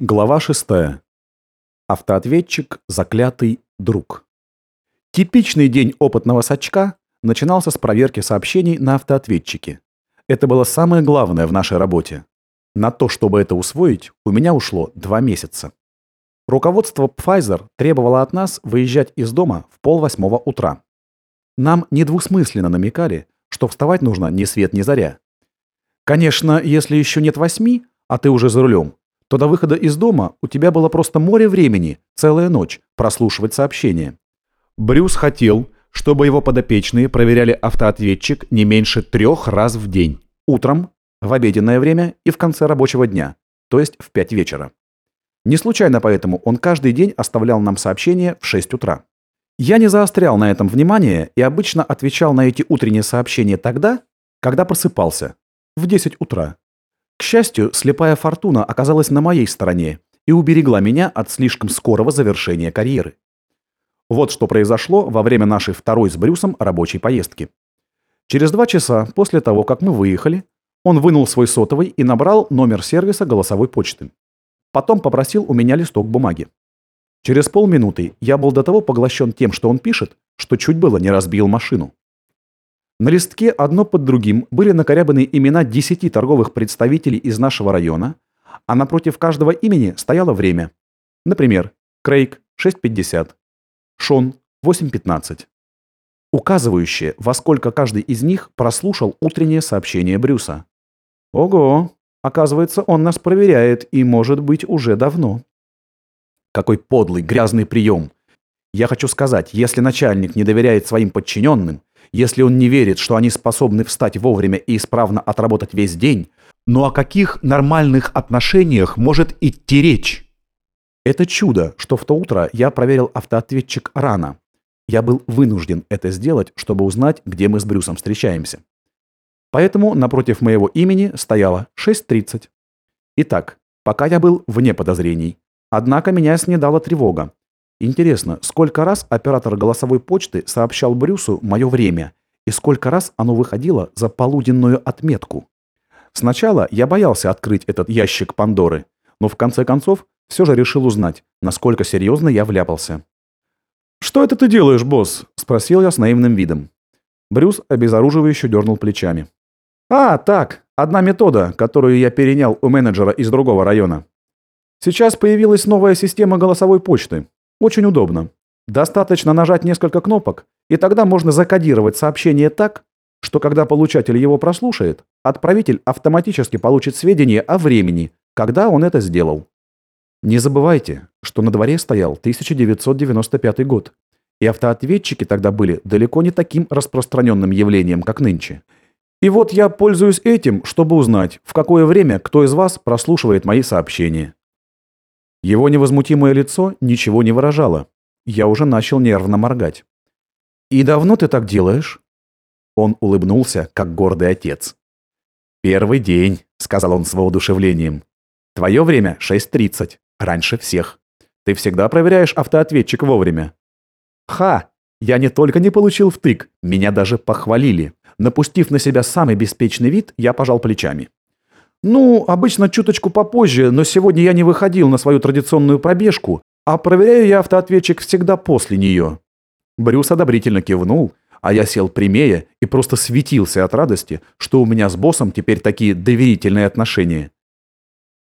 Глава 6. Автоответчик «Заклятый друг». Типичный день опытного сачка начинался с проверки сообщений на автоответчике. Это было самое главное в нашей работе. На то, чтобы это усвоить, у меня ушло два месяца. Руководство Pfizer требовало от нас выезжать из дома в полвосьмого утра. Нам недвусмысленно намекали, что вставать нужно ни свет ни заря. Конечно, если еще нет восьми, а ты уже за рулем, то до выхода из дома у тебя было просто море времени, целая ночь, прослушивать сообщения. Брюс хотел, чтобы его подопечные проверяли автоответчик не меньше трех раз в день. Утром, в обеденное время и в конце рабочего дня, то есть в 5 вечера. Не случайно поэтому он каждый день оставлял нам сообщения в 6 утра. Я не заострял на этом внимание и обычно отвечал на эти утренние сообщения тогда, когда просыпался, в 10 утра. К счастью, слепая фортуна оказалась на моей стороне и уберегла меня от слишком скорого завершения карьеры. Вот что произошло во время нашей второй с Брюсом рабочей поездки. Через два часа после того, как мы выехали, он вынул свой сотовый и набрал номер сервиса голосовой почты. Потом попросил у меня листок бумаги. Через полминуты я был до того поглощен тем, что он пишет, что чуть было не разбил машину. На листке одно под другим были накорябаны имена десяти торговых представителей из нашего района, а напротив каждого имени стояло время. Например, Крейг 6.50, Шон 8.15. Указывающее, во сколько каждый из них прослушал утреннее сообщение Брюса. Ого, оказывается, он нас проверяет и, может быть, уже давно. Какой подлый, грязный прием. Я хочу сказать, если начальник не доверяет своим подчиненным, если он не верит, что они способны встать вовремя и исправно отработать весь день, но о каких нормальных отношениях может идти речь? Это чудо, что в то утро я проверил автоответчик рано. Я был вынужден это сделать, чтобы узнать, где мы с Брюсом встречаемся. Поэтому напротив моего имени стояло 6.30. Итак, пока я был вне подозрений. Однако меня снедала тревога. Интересно, сколько раз оператор голосовой почты сообщал Брюсу мое время и сколько раз оно выходило за полуденную отметку? Сначала я боялся открыть этот ящик Пандоры, но в конце концов все же решил узнать, насколько серьезно я вляпался. «Что это ты делаешь, босс?» – спросил я с наивным видом. Брюс обезоруживающе дернул плечами. «А, так, одна метода, которую я перенял у менеджера из другого района. Сейчас появилась новая система голосовой почты. Очень удобно. Достаточно нажать несколько кнопок, и тогда можно закодировать сообщение так, что когда получатель его прослушает, отправитель автоматически получит сведения о времени, когда он это сделал. Не забывайте, что на дворе стоял 1995 год, и автоответчики тогда были далеко не таким распространенным явлением, как нынче. И вот я пользуюсь этим, чтобы узнать, в какое время кто из вас прослушивает мои сообщения. Его невозмутимое лицо ничего не выражало. Я уже начал нервно моргать. «И давно ты так делаешь?» Он улыбнулся, как гордый отец. «Первый день», — сказал он с воодушевлением. «Твое время 6.30, раньше всех. Ты всегда проверяешь автоответчик вовремя». «Ха! Я не только не получил втык, меня даже похвалили. Напустив на себя самый беспечный вид, я пожал плечами. Ну, обычно чуточку попозже, но сегодня я не выходил на свою традиционную пробежку, а проверяю я автоответчик всегда после нее. Брюс одобрительно кивнул, а я сел прямее и просто светился от радости, что у меня с боссом теперь такие доверительные отношения.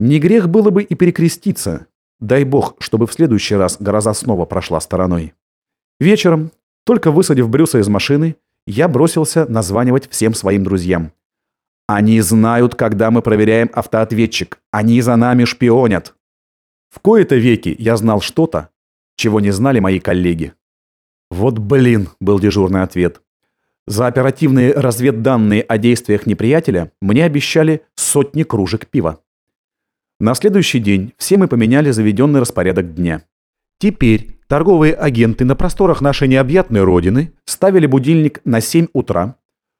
Не грех было бы и перекреститься. Дай бог, чтобы в следующий раз гроза снова прошла стороной. Вечером, только высадив Брюса из машины, я бросился названивать всем своим друзьям. Они знают, когда мы проверяем автоответчик. Они за нами шпионят. В кои-то веки я знал что-то, чего не знали мои коллеги. Вот блин, был дежурный ответ. За оперативные разведданные о действиях неприятеля мне обещали сотни кружек пива. На следующий день все мы поменяли заведенный распорядок дня. Теперь торговые агенты на просторах нашей необъятной родины ставили будильник на 7 утра,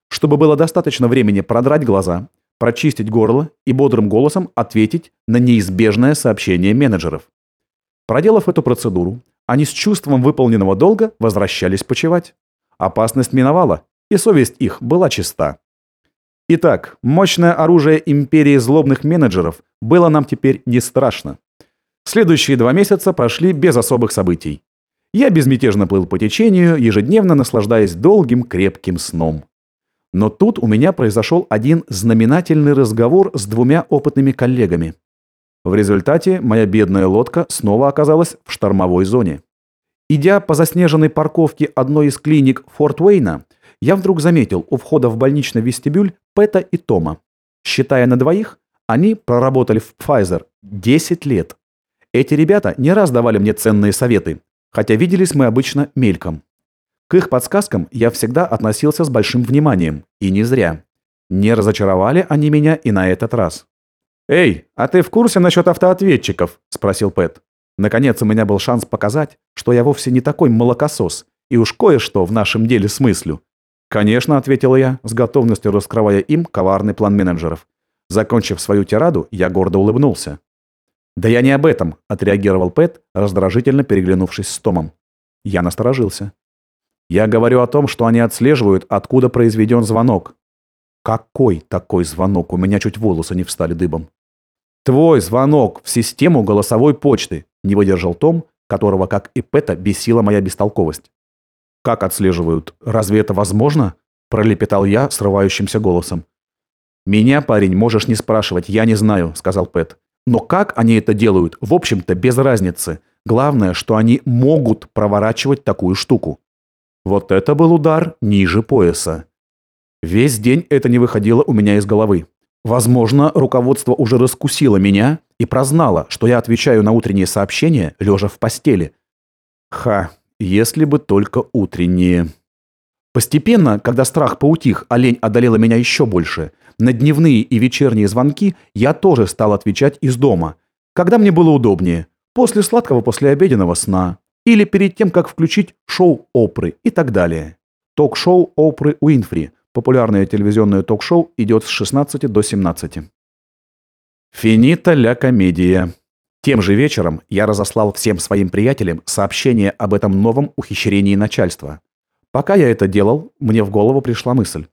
чтобы было достаточно времени продрать глаза, прочистить горло и бодрым голосом ответить на неизбежное сообщение менеджеров. Проделав эту процедуру, они с чувством выполненного долга возвращались почевать. Опасность миновала, и совесть их была чиста. Итак, мощное оружие империи злобных менеджеров было нам теперь не страшно. Следующие два месяца прошли без особых событий. Я безмятежно плыл по течению, ежедневно наслаждаясь долгим крепким сном. Но тут у меня произошел один знаменательный разговор с двумя опытными коллегами. В результате моя бедная лодка снова оказалась в штормовой зоне. Идя по заснеженной парковке одной из клиник Форт Уэйна, я вдруг заметил у входа в больничный вестибюль Пэта и Тома. Считая на двоих, они проработали в Pfizer 10 лет. Эти ребята не раз давали мне ценные советы, хотя виделись мы обычно мельком. К их подсказкам я всегда относился с большим вниманием, и не зря. Не разочаровали они меня и на этот раз. «Эй, а ты в курсе насчет автоответчиков?» – спросил Пэт. Наконец у меня был шанс показать, что я вовсе не такой молокосос, и уж кое-что в нашем деле смыслю. «Конечно», – ответил я, с готовностью раскрывая им коварный план менеджеров. Закончив свою тираду, я гордо улыбнулся. «Да я не об этом», – отреагировал Пэт, раздражительно переглянувшись с Томом. Я насторожился. «Я говорю о том, что они отслеживают, откуда произведен звонок». «Какой такой звонок? У меня чуть волосы не встали дыбом». «Твой звонок в систему голосовой почты», – не выдержал Том, которого, как и Пэта, бесила моя бестолковость. «Как отслеживают? Разве это возможно?» – пролепетал я срывающимся голосом. «Меня, парень, можешь не спрашивать, я не знаю», – сказал Пэт. «Но как они это делают, в общем-то, без разницы. Главное, что они могут проворачивать такую штуку». Вот это был удар ниже пояса. Весь день это не выходило у меня из головы. Возможно, руководство уже раскусило меня и прознало, что я отвечаю на утренние сообщения, лежа в постели. Ха, если бы только утренние. Постепенно, когда страх поутих, олень одолела меня еще больше. На дневные и вечерние звонки я тоже стал отвечать из дома, когда мне было удобнее, после сладкого послеобеденного сна или перед тем, как включить шоу Опры и так далее. Ток-шоу Опры Уинфри Популярное телевизионное ток-шоу идет с 16 до 17. Финита ля комедия. Тем же вечером я разослал всем своим приятелям сообщение об этом новом ухищрении начальства. Пока я это делал, мне в голову пришла мысль.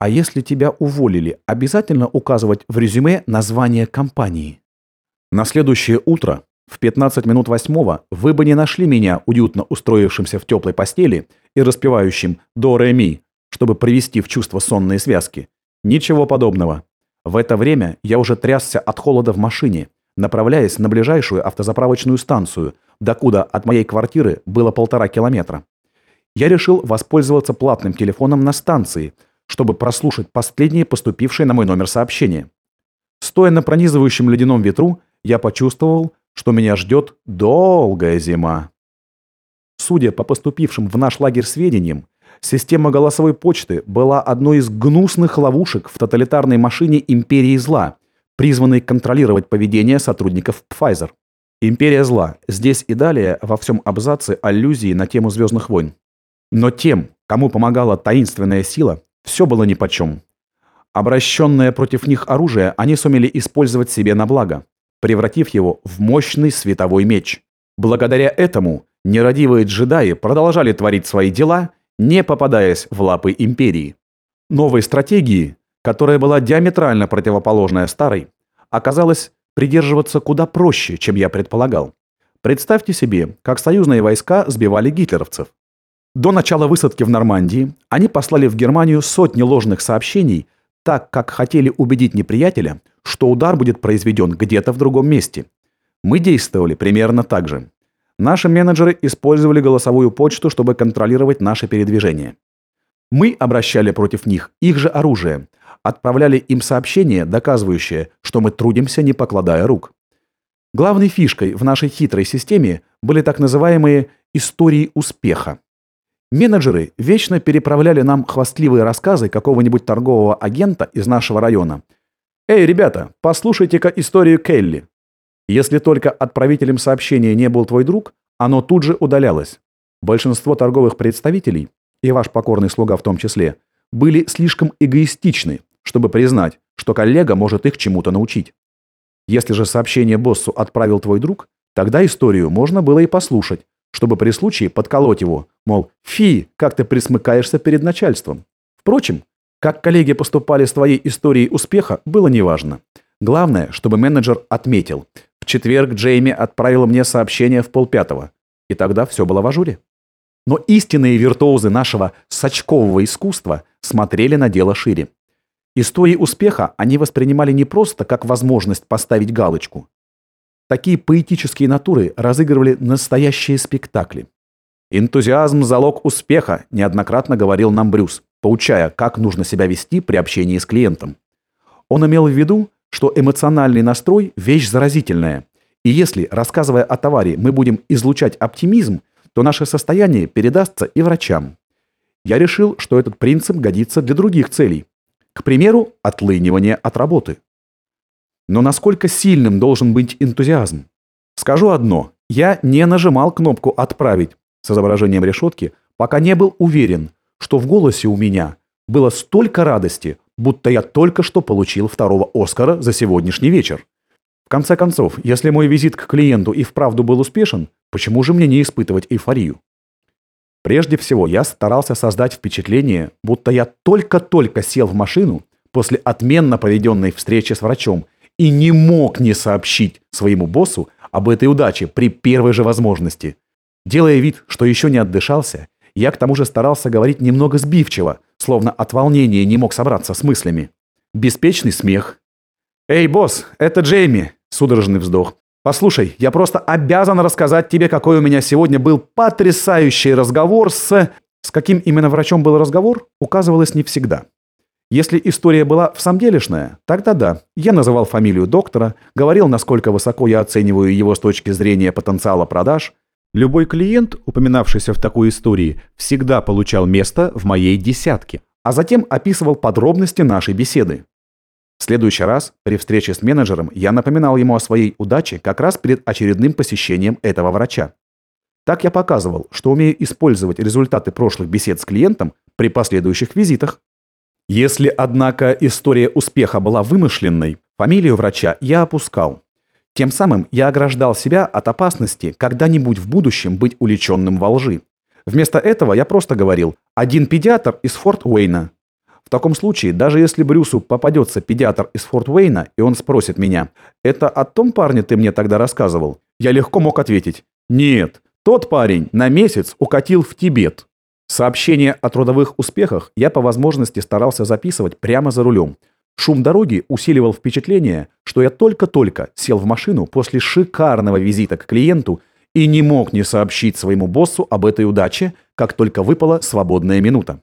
А если тебя уволили, обязательно указывать в резюме название компании? На следующее утро, в 15 минут восьмого, вы бы не нашли меня уютно устроившимся в теплой постели и распевающим «до ре ми», чтобы привести в чувство сонные связки. Ничего подобного. В это время я уже трясся от холода в машине, направляясь на ближайшую автозаправочную станцию, докуда от моей квартиры было полтора километра. Я решил воспользоваться платным телефоном на станции, чтобы прослушать последние поступившие на мой номер сообщения. Стоя на пронизывающем ледяном ветру, я почувствовал, что меня ждет долгая зима. Судя по поступившим в наш лагерь сведениям, Система голосовой почты была одной из гнусных ловушек в тоталитарной машине империи зла, призванной контролировать поведение сотрудников Pfizer. Империя зла. Здесь и далее во всем абзаце аллюзии на тему «Звездных войн». Но тем, кому помогала таинственная сила, все было нипочем. Обращенное против них оружие они сумели использовать себе на благо, превратив его в мощный световой меч. Благодаря этому нерадивые джедаи продолжали творить свои дела не попадаясь в лапы империи. Новой стратегии, которая была диаметрально противоположная старой, оказалось придерживаться куда проще, чем я предполагал. Представьте себе, как союзные войска сбивали гитлеровцев. До начала высадки в Нормандии они послали в Германию сотни ложных сообщений, так как хотели убедить неприятеля, что удар будет произведен где-то в другом месте. Мы действовали примерно так же. Наши менеджеры использовали голосовую почту, чтобы контролировать наше передвижение. Мы обращали против них их же оружие, отправляли им сообщения, доказывающие, что мы трудимся, не покладая рук. Главной фишкой в нашей хитрой системе были так называемые «истории успеха». Менеджеры вечно переправляли нам хвастливые рассказы какого-нибудь торгового агента из нашего района. «Эй, ребята, послушайте-ка историю Келли. Если только отправителем сообщения не был твой друг, оно тут же удалялось. Большинство торговых представителей, и ваш покорный слуга в том числе, были слишком эгоистичны, чтобы признать, что коллега может их чему-то научить. Если же сообщение боссу отправил твой друг, тогда историю можно было и послушать, чтобы при случае подколоть его, мол, фи, как ты присмыкаешься перед начальством. Впрочем, как коллеги поступали с твоей историей успеха, было неважно. Главное, чтобы менеджер отметил, В четверг Джейми отправил мне сообщение в полпятого. И тогда все было в ажуре. Но истинные виртуозы нашего сачкового искусства смотрели на дело шире. Истории успеха они воспринимали не просто как возможность поставить галочку. Такие поэтические натуры разыгрывали настоящие спектакли. «Энтузиазм – залог успеха», – неоднократно говорил нам Брюс, поучая, как нужно себя вести при общении с клиентом. Он имел в виду, что эмоциональный настрой – вещь заразительная. И если, рассказывая о товаре, мы будем излучать оптимизм, то наше состояние передастся и врачам. Я решил, что этот принцип годится для других целей. К примеру, отлынивание от работы. Но насколько сильным должен быть энтузиазм? Скажу одно. Я не нажимал кнопку «Отправить» с изображением решетки, пока не был уверен, что в голосе у меня было столько радости, будто я только что получил второго Оскара за сегодняшний вечер. В конце концов, если мой визит к клиенту и вправду был успешен, почему же мне не испытывать эйфорию? Прежде всего, я старался создать впечатление, будто я только-только сел в машину после отменно проведенной встречи с врачом и не мог не сообщить своему боссу об этой удаче при первой же возможности. Делая вид, что еще не отдышался, я к тому же старался говорить немного сбивчиво, словно от волнения не мог собраться с мыслями. Беспечный смех. «Эй, босс, это Джейми!» Судорожный вздох. «Послушай, я просто обязан рассказать тебе, какой у меня сегодня был потрясающий разговор с...» С каким именно врачом был разговор, указывалось не всегда. Если история была в самом делешная, тогда да, я называл фамилию доктора, говорил, насколько высоко я оцениваю его с точки зрения потенциала продаж. Любой клиент, упоминавшийся в такой истории, всегда получал место в моей десятке, а затем описывал подробности нашей беседы. В следующий раз, при встрече с менеджером, я напоминал ему о своей удаче как раз перед очередным посещением этого врача. Так я показывал, что умею использовать результаты прошлых бесед с клиентом при последующих визитах. Если, однако, история успеха была вымышленной, фамилию врача я опускал. Тем самым я ограждал себя от опасности когда-нибудь в будущем быть уличенным во лжи. Вместо этого я просто говорил «один педиатр из Форт Уэйна». В таком случае, даже если Брюсу попадется педиатр из Форт Уэйна, и он спросит меня «Это о том парне ты мне тогда рассказывал?» Я легко мог ответить «Нет, тот парень на месяц укатил в Тибет». Сообщения о трудовых успехах я по возможности старался записывать прямо за рулем. Шум дороги усиливал впечатление, что я только-только сел в машину после шикарного визита к клиенту и не мог не сообщить своему боссу об этой удаче, как только выпала свободная минута.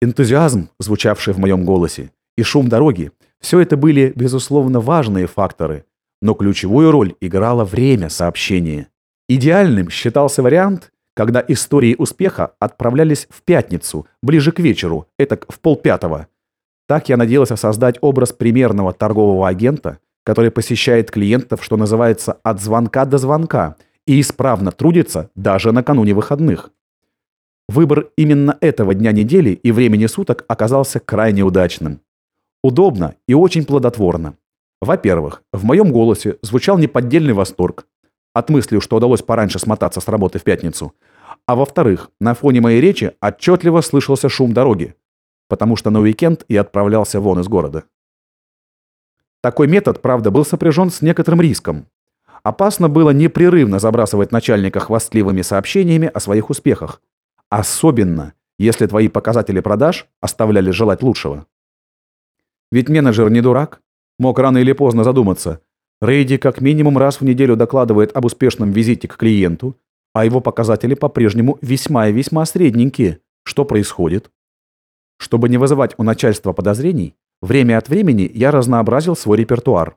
Энтузиазм, звучавший в моем голосе, и шум дороги – все это были, безусловно, важные факторы, но ключевую роль играло время сообщения. Идеальным считался вариант, когда истории успеха отправлялись в пятницу, ближе к вечеру, это в полпятого. Так я надеялся создать образ примерного торгового агента, который посещает клиентов, что называется, от звонка до звонка и исправно трудится даже накануне выходных. Выбор именно этого дня недели и времени суток оказался крайне удачным. Удобно и очень плодотворно. Во-первых, в моем голосе звучал неподдельный восторг, от мысли, что удалось пораньше смотаться с работы в пятницу. А во-вторых, на фоне моей речи отчетливо слышался шум дороги, потому что на уикенд я отправлялся вон из города. Такой метод, правда, был сопряжен с некоторым риском. Опасно было непрерывно забрасывать начальника хвастливыми сообщениями о своих успехах. Особенно, если твои показатели продаж оставляли желать лучшего. Ведь менеджер не дурак. Мог рано или поздно задуматься, Рейди как минимум раз в неделю докладывает об успешном визите к клиенту, а его показатели по-прежнему весьма и весьма средненькие. Что происходит? Чтобы не вызывать у начальства подозрений, время от времени я разнообразил свой репертуар.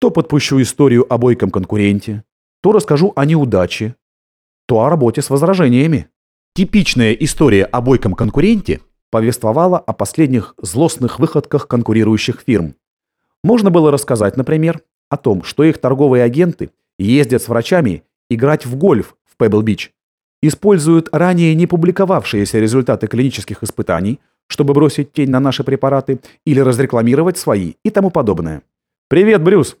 То подпущу историю о бойком конкуренте, то расскажу о неудаче, то о работе с возражениями. Типичная история о бойком конкуренте повествовала о последних злостных выходках конкурирующих фирм. Можно было рассказать, например, о том, что их торговые агенты ездят с врачами играть в гольф в Пебл-Бич, используют ранее не публиковавшиеся результаты клинических испытаний, чтобы бросить тень на наши препараты или разрекламировать свои и тому подобное. «Привет, Брюс!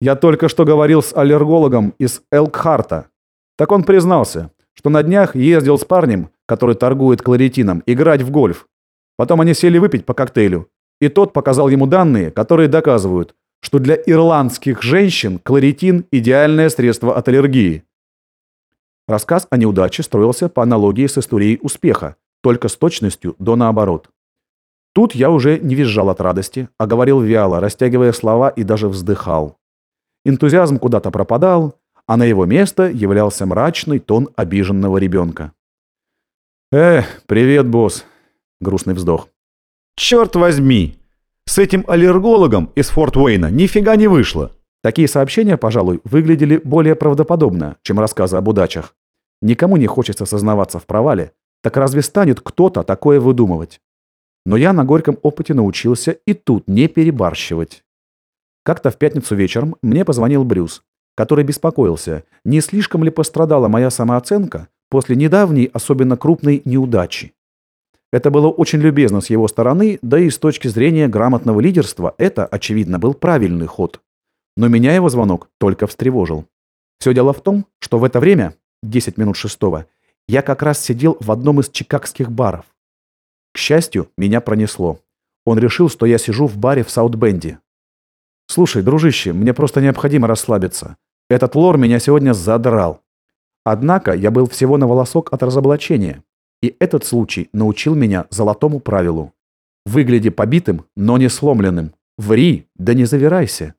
Я только что говорил с аллергологом из Элкхарта. Так он признался, что на днях ездил с парнем, который торгует кларитином, играть в гольф. Потом они сели выпить по коктейлю, и тот показал ему данные, которые доказывают, что для ирландских женщин кларитин – идеальное средство от аллергии. Рассказ о неудаче строился по аналогии с историей успеха, только с точностью до наоборот. Тут я уже не визжал от радости, а говорил вяло, растягивая слова и даже вздыхал. Энтузиазм куда-то пропадал, а на его место являлся мрачный тон обиженного ребенка. «Э, привет, босс!» — грустный вздох. «Черт возьми! С этим аллергологом из Форт Уэйна нифига не вышло!» Такие сообщения, пожалуй, выглядели более правдоподобно, чем рассказы об удачах. Никому не хочется сознаваться в провале, так разве станет кто-то такое выдумывать? Но я на горьком опыте научился и тут не перебарщивать. Как-то в пятницу вечером мне позвонил Брюс, который беспокоился, не слишком ли пострадала моя самооценка после недавней, особенно крупной неудачи. Это было очень любезно с его стороны, да и с точки зрения грамотного лидерства это, очевидно, был правильный ход. Но меня его звонок только встревожил. Все дело в том, что в это время, 10 минут шестого, я как раз сидел в одном из чикагских баров. К счастью, меня пронесло. Он решил, что я сижу в баре в Саутбенде. «Слушай, дружище, мне просто необходимо расслабиться. Этот лор меня сегодня задрал. Однако я был всего на волосок от разоблачения. И этот случай научил меня золотому правилу. Выгляди побитым, но не сломленным. Ври, да не завирайся.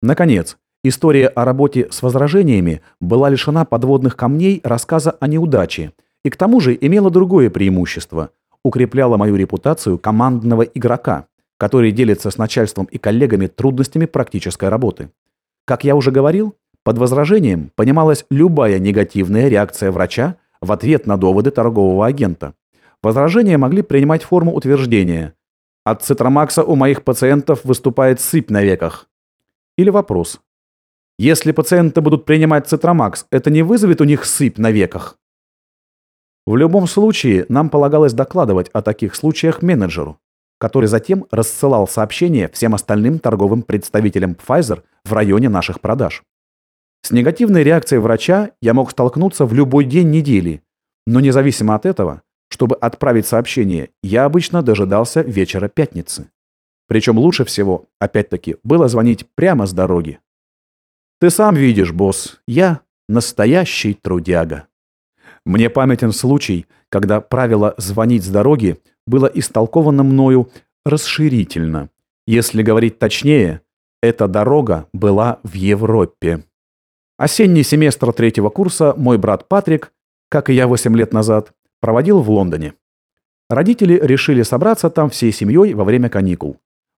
Наконец, история о работе с возражениями была лишена подводных камней рассказа о неудаче, и к тому же имела другое преимущество – укрепляла мою репутацию командного игрока, который делится с начальством и коллегами трудностями практической работы. Как я уже говорил, под возражением понималась любая негативная реакция врача в ответ на доводы торгового агента. Возражения могли принимать форму утверждения «От цитромакса у моих пациентов выступает сыпь на веках». Или вопрос если пациенты будут принимать цитромакс, это не вызовет у них сыпь на веках? В любом случае, нам полагалось докладывать о таких случаях менеджеру, который затем рассылал сообщения всем остальным торговым представителям Pfizer в районе наших продаж. С негативной реакцией врача я мог столкнуться в любой день недели, но независимо от этого, чтобы отправить сообщение, я обычно дожидался вечера пятницы. Причем лучше всего, опять-таки, было звонить прямо с дороги. Ты сам видишь, босс, я настоящий трудяга. Мне памятен случай, когда правило «звонить с дороги» было истолковано мною расширительно. Если говорить точнее, эта дорога была в Европе. Осенний семестр третьего курса мой брат Патрик, как и я 8 лет назад, проводил в Лондоне. Родители решили собраться там всей семьей во время каникул.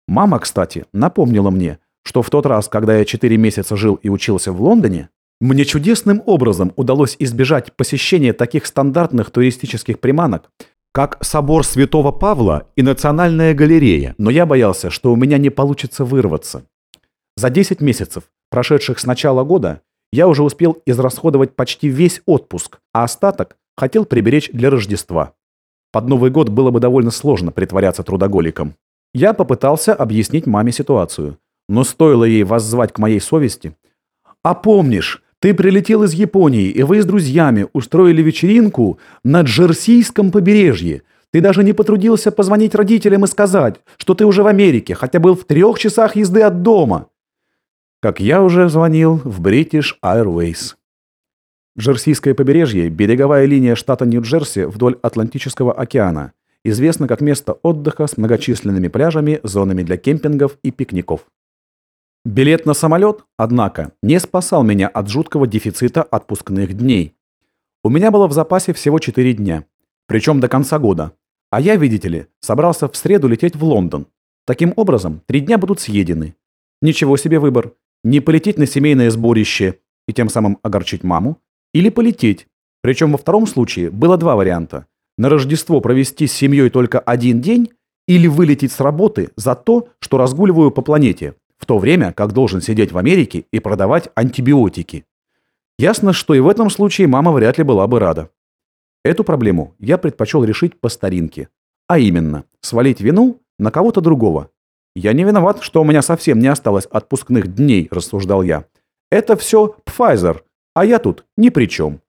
Мама, кстати, напомнила мне, что в тот раз, когда я 4 месяца жил и учился в Лондоне, мне чудесным образом удалось избежать посещения таких стандартных туристических приманок, как собор Святого Павла и Национальная галерея, но я боялся, что у меня не получится вырваться. За 10 месяцев, прошедших с начала года, я уже успел израсходовать почти весь отпуск, а остаток хотел приберечь для Рождества. Под Новый год было бы довольно сложно притворяться трудоголиком. Я попытался объяснить маме ситуацию, но стоило ей воззвать к моей совести. «А помнишь, ты прилетел из Японии, и вы с друзьями устроили вечеринку на Джерсийском побережье. Ты даже не потрудился позвонить родителям и сказать, что ты уже в Америке, хотя был в трех часах езды от дома». Как я уже звонил в British Airways. Джерсийское побережье – береговая линия штата Нью-Джерси вдоль Атлантического океана – известно как место отдыха с многочисленными пляжами, зонами для кемпингов и пикников. Билет на самолет, однако, не спасал меня от жуткого дефицита отпускных дней. У меня было в запасе всего 4 дня, причем до конца года. А я, видите ли, собрался в среду лететь в Лондон. Таким образом, три дня будут съедены. Ничего себе выбор. Не полететь на семейное сборище и тем самым огорчить маму, или полететь. Причем во втором случае было два варианта. На Рождество провести с семьей только один день или вылететь с работы за то, что разгуливаю по планете, в то время как должен сидеть в Америке и продавать антибиотики. Ясно, что и в этом случае мама вряд ли была бы рада. Эту проблему я предпочел решить по старинке. А именно, свалить вину на кого-то другого. Я не виноват, что у меня совсем не осталось отпускных дней, рассуждал я. Это все Pfizer, а я тут ни при чем.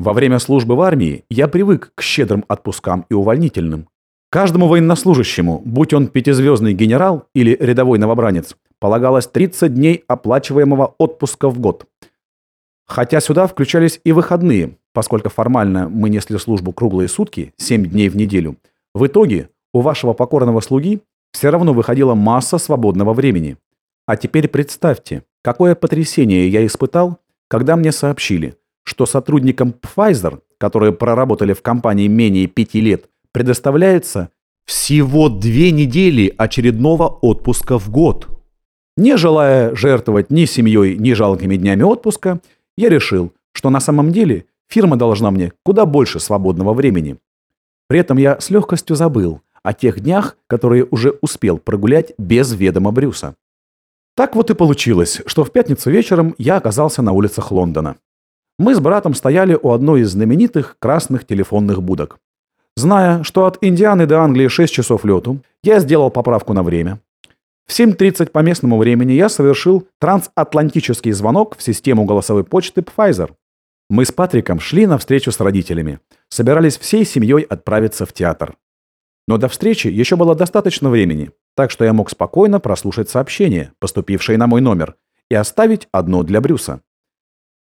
Во время службы в армии я привык к щедрым отпускам и увольнительным. Каждому военнослужащему, будь он пятизвездный генерал или рядовой новобранец, полагалось 30 дней оплачиваемого отпуска в год. Хотя сюда включались и выходные, поскольку формально мы несли службу круглые сутки, 7 дней в неделю. В итоге у вашего покорного слуги все равно выходила масса свободного времени. А теперь представьте, какое потрясение я испытал, когда мне сообщили, что сотрудникам Pfizer, которые проработали в компании менее пяти лет, предоставляется всего две недели очередного отпуска в год. Не желая жертвовать ни семьей, ни жалкими днями отпуска, я решил, что на самом деле фирма должна мне куда больше свободного времени. При этом я с легкостью забыл о тех днях, которые уже успел прогулять без ведома Брюса. Так вот и получилось, что в пятницу вечером я оказался на улицах Лондона. Мы с братом стояли у одной из знаменитых красных телефонных будок. Зная, что от Индианы до Англии 6 часов лету, я сделал поправку на время. В 7.30 по местному времени я совершил трансатлантический звонок в систему голосовой почты Pfizer. Мы с Патриком шли на встречу с родителями. Собирались всей семьей отправиться в театр. Но до встречи еще было достаточно времени, так что я мог спокойно прослушать сообщение, поступившее на мой номер, и оставить одно для Брюса.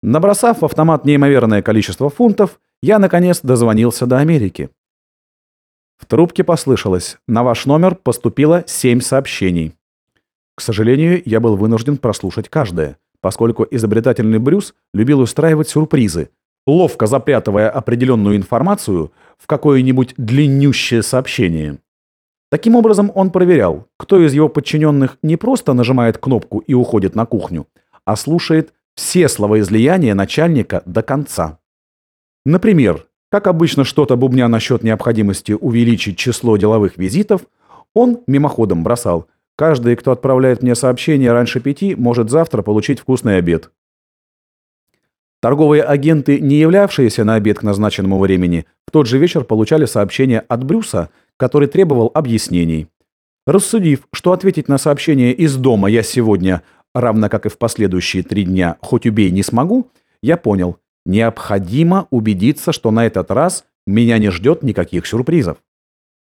Набросав в автомат неимоверное количество фунтов, я, наконец, дозвонился до Америки. В трубке послышалось «На ваш номер поступило семь сообщений». К сожалению, я был вынужден прослушать каждое, поскольку изобретательный Брюс любил устраивать сюрпризы, ловко запрятывая определенную информацию в какое-нибудь длиннющее сообщение. Таким образом, он проверял, кто из его подчиненных не просто нажимает кнопку и уходит на кухню, а слушает все словоизлияния начальника до конца. Например, как обычно что-то бубня насчет необходимости увеличить число деловых визитов, он мимоходом бросал «Каждый, кто отправляет мне сообщение раньше пяти, может завтра получить вкусный обед». Торговые агенты, не являвшиеся на обед к назначенному времени, в тот же вечер получали сообщение от Брюса, который требовал объяснений. Рассудив, что ответить на сообщение из дома я сегодня, равно как и в последующие три дня, хоть убей не смогу, я понял, Необходимо убедиться, что на этот раз меня не ждет никаких сюрпризов.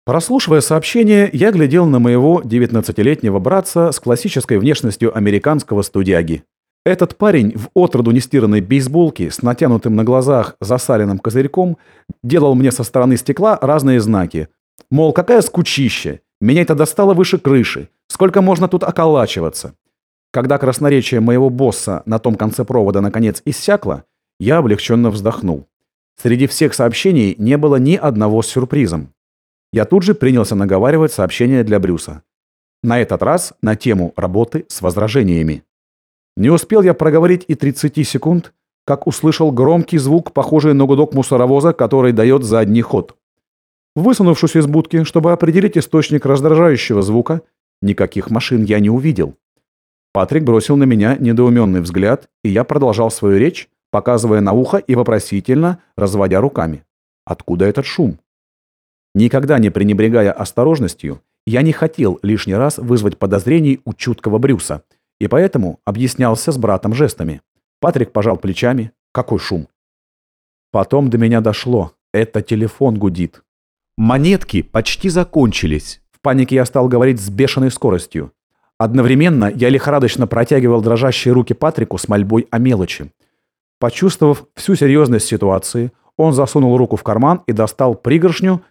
Прослушивая сообщение, я глядел на моего 19-летнего братца с классической внешностью американского студяги. Этот парень в отроду нестиранной бейсболке с натянутым на глазах засаленным козырьком делал мне со стороны стекла разные знаки. Мол, какая скучища, меня это достало выше крыши, сколько можно тут околачиваться. Когда красноречие моего босса на том конце провода наконец иссякло, я облегченно вздохнул. Среди всех сообщений не было ни одного с сюрпризом. Я тут же принялся наговаривать сообщения для Брюса. На этот раз на тему работы с возражениями. Не успел я проговорить и 30 секунд, как услышал громкий звук, похожий на гудок мусоровоза, который дает задний ход. Высунувшись из будки, чтобы определить источник раздражающего звука, никаких машин я не увидел. Патрик бросил на меня недоуменный взгляд, и я продолжал свою речь, показывая на ухо и вопросительно разводя руками. Откуда этот шум? Никогда не пренебрегая осторожностью, я не хотел лишний раз вызвать подозрений у чуткого Брюса, и поэтому объяснялся с братом жестами. Патрик пожал плечами. Какой шум? Потом до меня дошло. Это телефон гудит. Монетки почти закончились. В панике я стал говорить с бешеной скоростью. Одновременно я лихорадочно протягивал дрожащие руки Патрику с мольбой о мелочи. Почувствовав всю серьезность ситуации, он засунул руку в карман и достал пригоршню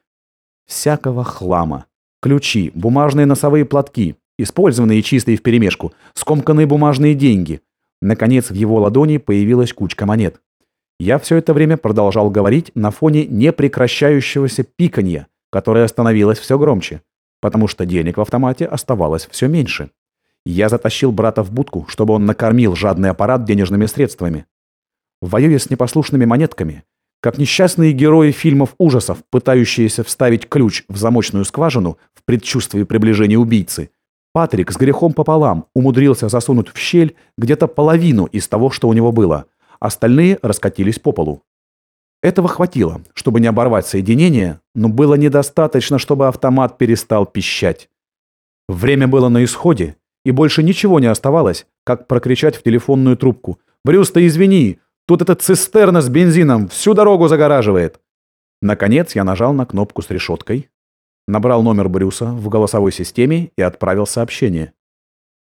всякого хлама. Ключи, бумажные носовые платки, использованные чистые вперемешку, скомканные бумажные деньги. Наконец в его ладони появилась кучка монет. Я все это время продолжал говорить на фоне непрекращающегося пиканья, которое становилось все громче, потому что денег в автомате оставалось все меньше. Я затащил брата в будку, чтобы он накормил жадный аппарат денежными средствами воюя с непослушными монетками, как несчастные герои фильмов ужасов, пытающиеся вставить ключ в замочную скважину в предчувствии приближения убийцы, Патрик с грехом пополам умудрился засунуть в щель где-то половину из того, что у него было. Остальные раскатились по полу. Этого хватило, чтобы не оборвать соединение, но было недостаточно, чтобы автомат перестал пищать. Время было на исходе, и больше ничего не оставалось, как прокричать в телефонную трубку. «Брюс, ты извини! Тут эта цистерна с бензином всю дорогу загораживает. Наконец я нажал на кнопку с решеткой. набрал номер Брюса в голосовой системе и отправил сообщение.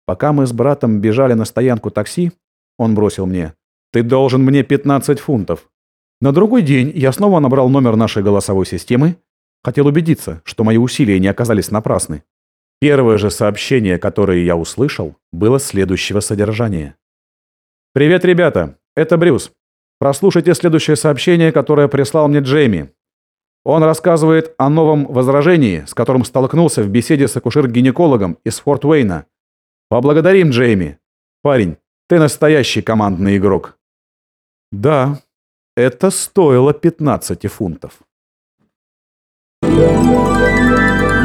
Пока мы с братом бежали на стоянку такси, он бросил мне «Ты должен мне 15 фунтов». На другой день я снова набрал номер нашей голосовой системы, хотел убедиться, что мои усилия не оказались напрасны. Первое же сообщение, которое я услышал, было следующего содержания. «Привет, ребята, это Брюс. Прослушайте следующее сообщение, которое прислал мне Джейми. Он рассказывает о новом возражении, с которым столкнулся в беседе с акушер-гинекологом из Форт Уэйна. Поблагодарим, Джейми. Парень, ты настоящий командный игрок. Да, это стоило 15 фунтов. Thank.